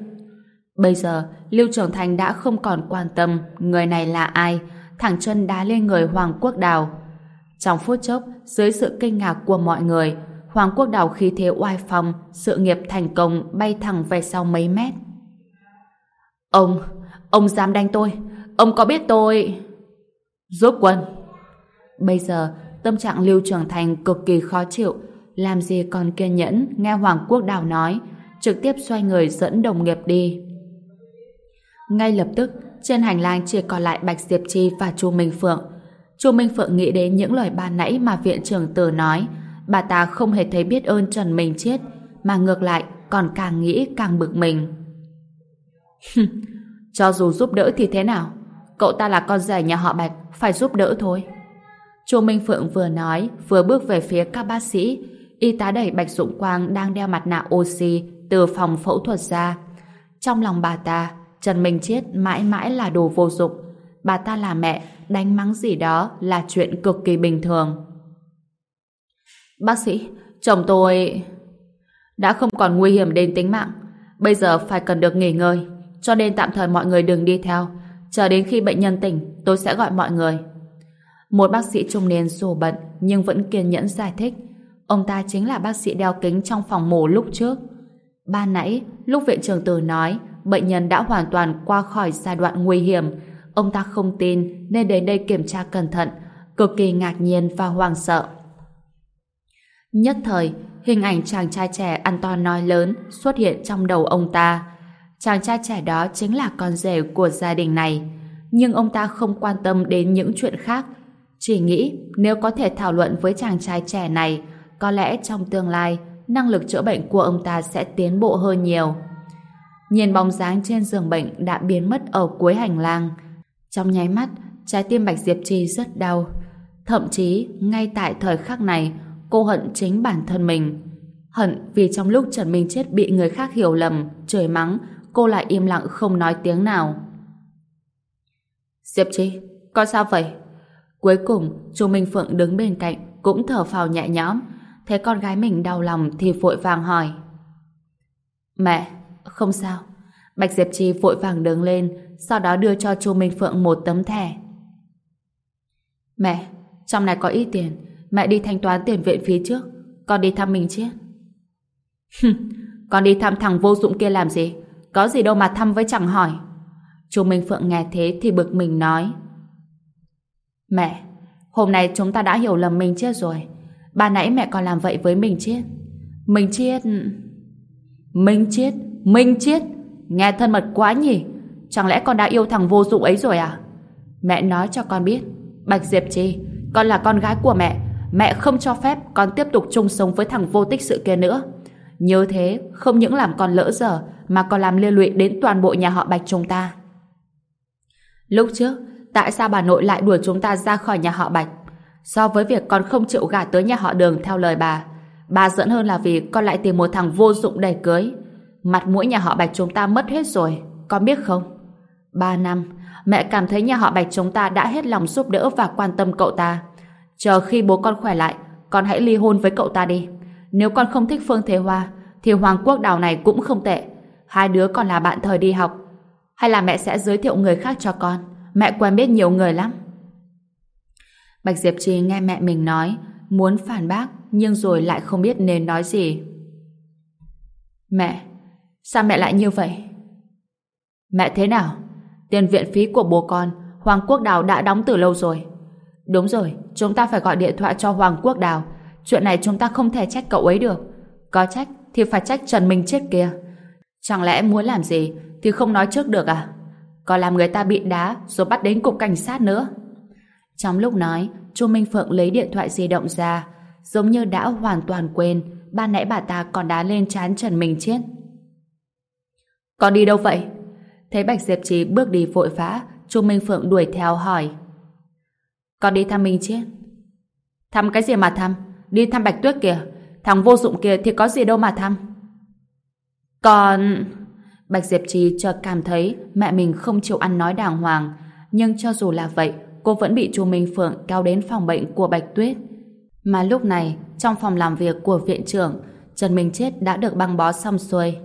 Bây giờ, Lưu Trường Thành đã không còn quan tâm người này là ai, thẳng chân đá lên người Hoàng Quốc Đào. Trong phút chốc, dưới sự kinh ngạc của mọi người, Hoàng Quốc Đào khí thế oai phong, sự nghiệp thành công bay thẳng về sau mấy mét. Ông, ông dám đánh tôi. Ông có biết tôi... Giúp quân. Bây giờ, tâm trạng Lưu Trường Thành cực kỳ khó chịu. Làm gì còn kiên nhẫn nghe Hoàng Quốc Đào nói, trực tiếp xoay người dẫn đồng nghiệp đi. Ngay lập tức, trên hành lang chỉ còn lại Bạch Diệp Chi và Chu Minh Phượng. Chu Minh Phượng nghĩ đến những lời ban nãy mà viện trưởng từ nói. Bà ta không hề thấy biết ơn Trần Minh Chết, mà ngược lại còn càng nghĩ càng bực mình. Cho dù giúp đỡ thì thế nào? Cậu ta là con rể nhà họ Bạch, phải giúp đỡ thôi. Chu Minh Phượng vừa nói, vừa bước về phía các bác sĩ. Y tá đẩy Bạch Dũng Quang đang đeo mặt nạ oxy từ phòng phẫu thuật ra. Trong lòng bà ta, Trần Minh Chiết mãi mãi là đồ vô dụng. Bà ta là mẹ, đánh mắng gì đó là chuyện cực kỳ bình thường. Bác sĩ, chồng tôi... đã không còn nguy hiểm đến tính mạng. Bây giờ phải cần được nghỉ ngơi cho nên tạm thời mọi người đừng đi theo. Chờ đến khi bệnh nhân tỉnh, tôi sẽ gọi mọi người. Một bác sĩ trung niên dù bận nhưng vẫn kiên nhẫn giải thích. Ông ta chính là bác sĩ đeo kính trong phòng mổ lúc trước. Ban nãy, lúc viện trưởng tử nói bệnh nhân đã hoàn toàn qua khỏi giai đoạn nguy hiểm, ông ta không tin nên đến đây kiểm tra cẩn thận, cực kỳ ngạc nhiên và hoang sợ. Nhất thời, hình ảnh chàng trai trẻ ăn to nói lớn xuất hiện trong đầu ông ta. Chàng trai trẻ đó chính là con rể của gia đình này. Nhưng ông ta không quan tâm đến những chuyện khác. Chỉ nghĩ nếu có thể thảo luận với chàng trai trẻ này, có lẽ trong tương lai năng lực chữa bệnh của ông ta sẽ tiến bộ hơn nhiều. Nhìn bóng dáng trên giường bệnh đã biến mất ở cuối hành lang. Trong nháy mắt, trái tim Bạch Diệp Trì rất đau. Thậm chí, ngay tại thời khắc này, cô hận chính bản thân mình. Hận vì trong lúc Trần Minh Chết bị người khác hiểu lầm, trời mắng, cô lại im lặng không nói tiếng nào. Diệp Trì, con sao vậy? Cuối cùng, Chu Minh Phượng đứng bên cạnh, cũng thở phào nhẹ nhõm. Thấy con gái mình đau lòng thì vội vàng hỏi. Mẹ, không sao. Bạch Diệp Trì vội vàng đứng lên, sau đó đưa cho Chu Minh Phượng một tấm thẻ. Mẹ, trong này có ít tiền, mẹ đi thanh toán tiền viện phí trước, con đi thăm mình chứ. con đi thăm thằng vô dụng kia làm gì? Có gì đâu mà thăm với chẳng hỏi. Chu Minh Phượng nghe thế thì bực mình nói. Mẹ, hôm nay chúng ta đã hiểu lầm mình chết rồi. Bà nãy mẹ còn làm vậy với mình chết. Mình chết... Mình chết... Mình chết... Nghe thân mật quá nhỉ? Chẳng lẽ con đã yêu thằng vô dụng ấy rồi à? Mẹ nói cho con biết. Bạch Diệp Chi, con là con gái của mẹ. Mẹ không cho phép con tiếp tục chung sống với thằng vô tích sự kia nữa. nhớ thế, không những làm con lỡ dở, mà còn làm liên lụy đến toàn bộ nhà họ Bạch chúng ta. Lúc trước, tại sao bà nội lại đuổi chúng ta ra khỏi nhà họ Bạch? So với việc con không chịu gả tới nhà họ đường theo lời bà, bà giận hơn là vì con lại tìm một thằng vô dụng để cưới. Mặt mũi nhà họ Bạch chúng ta mất hết rồi, con biết không? Ba năm, mẹ cảm thấy nhà họ Bạch chúng ta đã hết lòng giúp đỡ và quan tâm cậu ta. Chờ khi bố con khỏe lại, con hãy ly hôn với cậu ta đi. Nếu con không thích Phương Thế Hoa, thì Hoàng Quốc Đào này cũng không tệ. Hai đứa còn là bạn thời đi học. Hay là mẹ sẽ giới thiệu người khác cho con? Mẹ quen biết nhiều người lắm. Bạch Diệp Trì nghe mẹ mình nói, muốn phản bác, nhưng rồi lại không biết nên nói gì. Mẹ, sao mẹ lại như vậy? Mẹ thế nào? Tiền viện phí của bố con, Hoàng Quốc Đào đã đóng từ lâu rồi. Đúng rồi, chúng ta phải gọi điện thoại cho Hoàng Quốc Đào. Chuyện này chúng ta không thể trách cậu ấy được. Có trách thì phải trách Trần Minh chết kia. Chẳng lẽ muốn làm gì thì không nói trước được à? Còn làm người ta bị đá rồi bắt đến cục cảnh sát nữa. Trong lúc nói, Chu Minh Phượng lấy điện thoại di động ra, giống như đã hoàn toàn quên ban nãy bà ta còn đá lên chán Trần Minh Chết. Con đi đâu vậy? Thấy Bạch Diệp Trì bước đi vội vã, Chu Minh Phượng đuổi theo hỏi. Con đi thăm Minh Chết. Thăm cái gì mà thăm? Đi thăm Bạch Tuyết kìa. Thằng vô dụng kia thì có gì đâu mà thăm. Còn... Bạch Diệp Trì chợt cảm thấy mẹ mình không chịu ăn nói đàng hoàng. Nhưng cho dù là vậy, cô vẫn bị Chu Minh Phượng kéo đến phòng bệnh của Bạch Tuyết. Mà lúc này, trong phòng làm việc của viện trưởng, Trần Minh Chết đã được băng bó xong xuôi.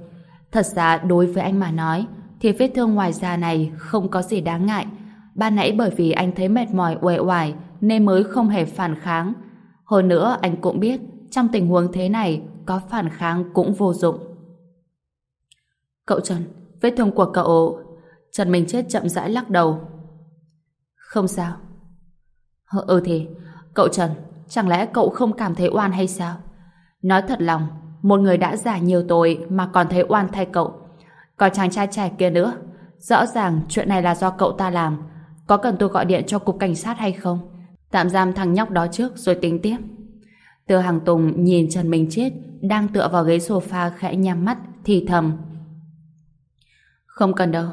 Thật ra đối với anh mà nói, thì vết thương ngoài da này không có gì đáng ngại. Ban nãy bởi vì anh thấy mệt mỏi uể oải nên mới không hề phản kháng. Hơn nữa anh cũng biết trong tình huống thế này có phản kháng cũng vô dụng. Cậu Trần, vết thương của cậu... Trần Minh Chết chậm rãi lắc đầu. Không sao. Ừ thì, cậu Trần, chẳng lẽ cậu không cảm thấy oan hay sao? Nói thật lòng, một người đã giả nhiều tội mà còn thấy oan thay cậu. Còn chàng trai trẻ kia nữa, rõ ràng chuyện này là do cậu ta làm. Có cần tôi gọi điện cho cục cảnh sát hay không? Tạm giam thằng nhóc đó trước rồi tính tiếp. Từ hàng Tùng nhìn Trần Minh Chết đang tựa vào ghế sofa khẽ nhắm mắt thì thầm. Không cần đâu,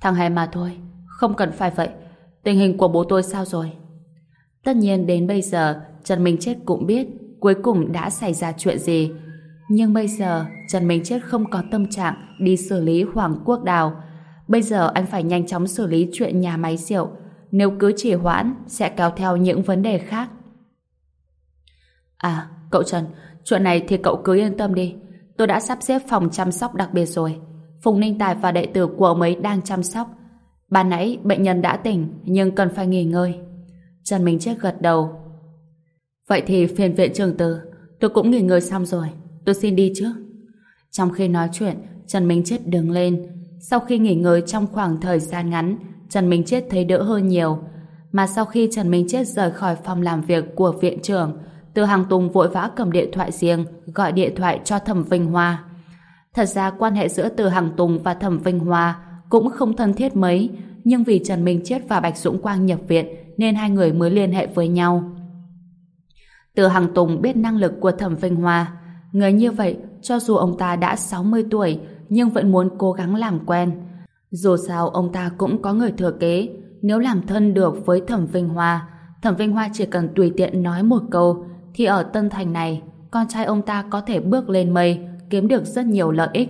thằng hề mà thôi, không cần phải vậy. Tình hình của bố tôi sao rồi? Tất nhiên đến bây giờ Trần Minh Chết cũng biết cuối cùng đã xảy ra chuyện gì. Nhưng bây giờ Trần Minh Chết không có tâm trạng đi xử lý Hoàng Quốc Đào. Bây giờ anh phải nhanh chóng xử lý chuyện nhà máy rượu. Nếu cứ trì hoãn sẽ kéo theo những vấn đề khác. À, cậu Trần, chuyện này thì cậu cứ yên tâm đi. Tôi đã sắp xếp phòng chăm sóc đặc biệt rồi. Phùng Ninh Tài và đệ tử của ông ấy đang chăm sóc. Ban nãy bệnh nhân đã tỉnh nhưng cần phải nghỉ ngơi. Trần Minh Chết gật đầu. Vậy thì phiền viện trường từ, tôi cũng nghỉ ngơi xong rồi. Tôi xin đi trước. Trong khi nói chuyện, Trần Minh Chết đứng lên. Sau khi nghỉ ngơi trong khoảng thời gian ngắn, Trần Minh Chết thấy đỡ hơn nhiều. Mà sau khi Trần Minh Chết rời khỏi phòng làm việc của viện trưởng, Từ Hàng Tùng vội vã cầm điện thoại riêng, gọi điện thoại cho Thẩm Vinh Hoa. Thật ra quan hệ giữa Từ Hàng Tùng và Thẩm Vinh Hoa cũng không thân thiết mấy, nhưng vì Trần Minh Chết và Bạch Dũng Quang nhập viện nên hai người mới liên hệ với nhau. Từ Hàng Tùng biết năng lực của Thẩm Vinh Hoa, người như vậy, cho dù ông ta đã 60 tuổi, nhưng vẫn muốn cố gắng làm quen. Dù sao ông ta cũng có người thừa kế, nếu làm thân được với Thẩm Vinh Hoa, Thẩm Vinh Hoa chỉ cần tùy tiện nói một câu, thì ở Tân Thành này, con trai ông ta có thể bước lên mây, kiếm được rất nhiều lợi ích.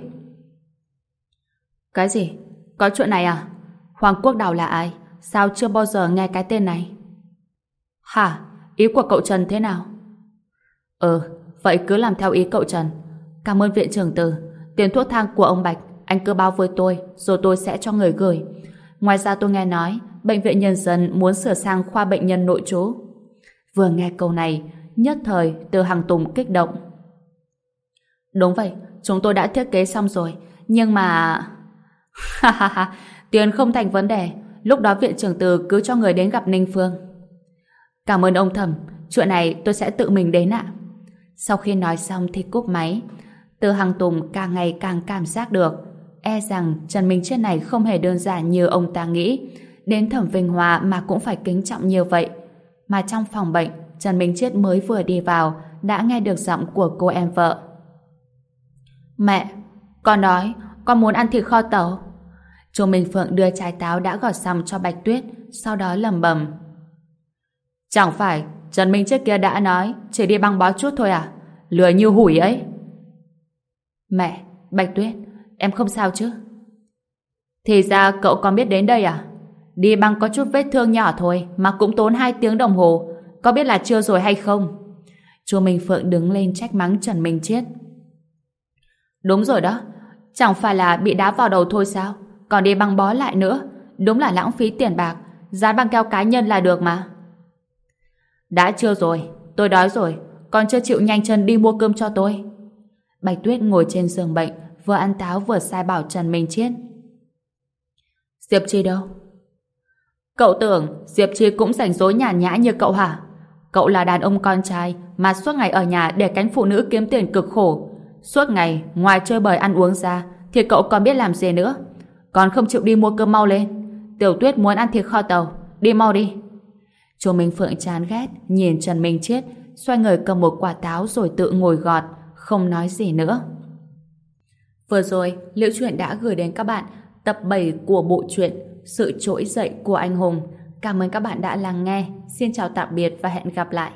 Cái gì? Có chuyện này à? Hoàng Quốc Đào là ai? Sao chưa bao giờ nghe cái tên này? Hả? Ý của cậu Trần thế nào? Ừ, vậy cứ làm theo ý cậu Trần. Cảm ơn viện trưởng từ. Tiền thuốc thang của ông Bạch, anh cứ báo với tôi, rồi tôi sẽ cho người gửi. Ngoài ra tôi nghe nói, Bệnh viện Nhân dân muốn sửa sang khoa bệnh nhân nội trú. Vừa nghe câu này, nhất thời từ hàng tùng kích động. Đúng vậy, chúng tôi đã thiết kế xong rồi, nhưng mà... Ha ha ha, tiền không thành vấn đề, lúc đó viện trưởng từ cứ cho người đến gặp Ninh Phương. Cảm ơn ông thẩm, chuyện này tôi sẽ tự mình đến ạ. Sau khi nói xong thì cúp máy. Từ Hằng Tùng càng ngày càng cảm giác được e rằng Trần Minh Chết này không hề đơn giản như ông ta nghĩ. Đến thẩm Vinh Hòa mà cũng phải kính trọng như vậy. Mà trong phòng bệnh, Trần Minh Chết mới vừa đi vào đã nghe được giọng của cô em vợ. Mẹ, con nói, con muốn ăn thịt kho tàu. Chú Minh Phượng đưa trái táo đã gọt xong cho Bạch Tuyết, sau đó lầm bầm. Chẳng phải, Trần Minh trước kia đã nói, chỉ đi băng bó chút thôi à? Lừa như hủi ấy. Mẹ, Bạch Tuyết, em không sao chứ? Thì ra cậu còn biết đến đây à? Đi băng có chút vết thương nhỏ thôi mà cũng tốn 2 tiếng đồng hồ. Có biết là chưa rồi hay không? Chu Minh Phượng đứng lên trách mắng Trần Minh Chiết. Đúng rồi đó. Chẳng phải là bị đá vào đầu thôi sao? Còn đi băng bó lại nữa. Đúng là lãng phí tiền bạc. Dán băng keo cá nhân là được mà. Đã chưa rồi. Tôi đói rồi. Còn chưa chịu nhanh chân đi mua cơm cho tôi. Bạch Tuyết ngồi trên giường bệnh, vừa ăn táo vừa sai bảo Trần Minh Chiết. Diệp Chi đâu? Cậu tưởng Diệp Chi cũng rảnh rối nhàn nhã như cậu hả? Cậu là đàn ông con trai mà suốt ngày ở nhà để cánh phụ nữ kiếm tiền cực khổ. Suốt ngày ngoài chơi bời ăn uống ra thì cậu còn biết làm gì nữa. Còn không chịu đi mua cơm mau lên. Tiểu Tuyết muốn ăn thịt kho tàu. Đi mau đi. Chu Minh Phượng chán ghét nhìn Trần Minh Chiết xoay người cầm một quả táo rồi tự ngồi gọt không nói gì nữa. Vừa rồi, Liễu Chuyện đã gửi đến các bạn tập 7 của bộ truyện Sự trỗi dậy của anh hùng. Cảm ơn các bạn đã lắng nghe. Xin chào tạm biệt và hẹn gặp lại.